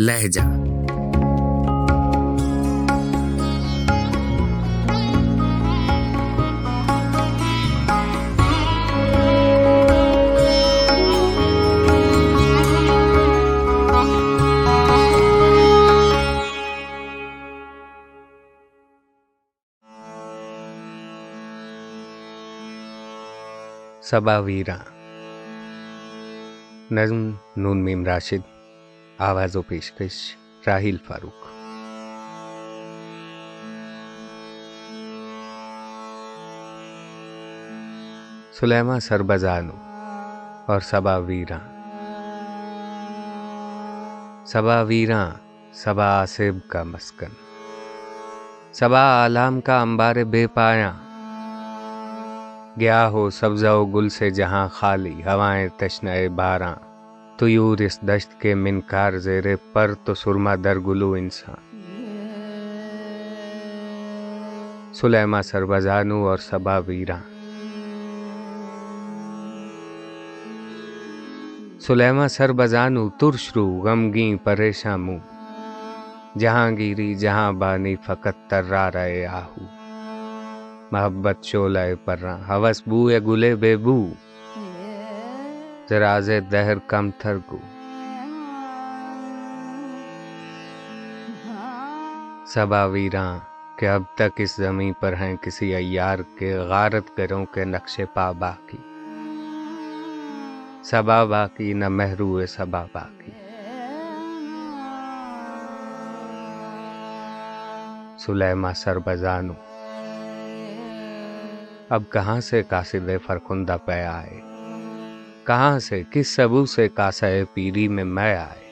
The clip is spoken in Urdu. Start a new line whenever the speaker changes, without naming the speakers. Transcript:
لہجہ۔
صبا ویراں نظم نون میم راشد۔ آواز و پیشکش راہیل فاروق۔ سلیما سربزانو اور صبا ویراں۔ صبا ویراں صبا آصب کا مسکن۔ صبا عالم کا انبار بے پایا گیا ہو سبزہ و گل سے جہاں خالی، ہوائیں تشنئے باراں طیور اس دشت کے منکار زیر پر تو سرما در گلو انسان سلیما سربزانو اور صبا ویراں سلیما سربزانو ترش رو غمگیں پریشاں منہ جہاں گیری جہاں بانی فقط ترا رہے آہو محبت شولہ پر ہوس بو اے گلے بے بو زراز دہر کم تھرگو صبا ویراں، کہ اب تک اس زمین پر ہیں کسی ایار کے غارت کروں کے نقش پا باقی۔ صبا باقی، نہ محرو صبا باقی۔ سلیما سربزانو اب کہاں سے قاصد فرخندہ پہ آئے؟ کہاں سے کس سبو سے کاسہ پیری میں میں آئے؟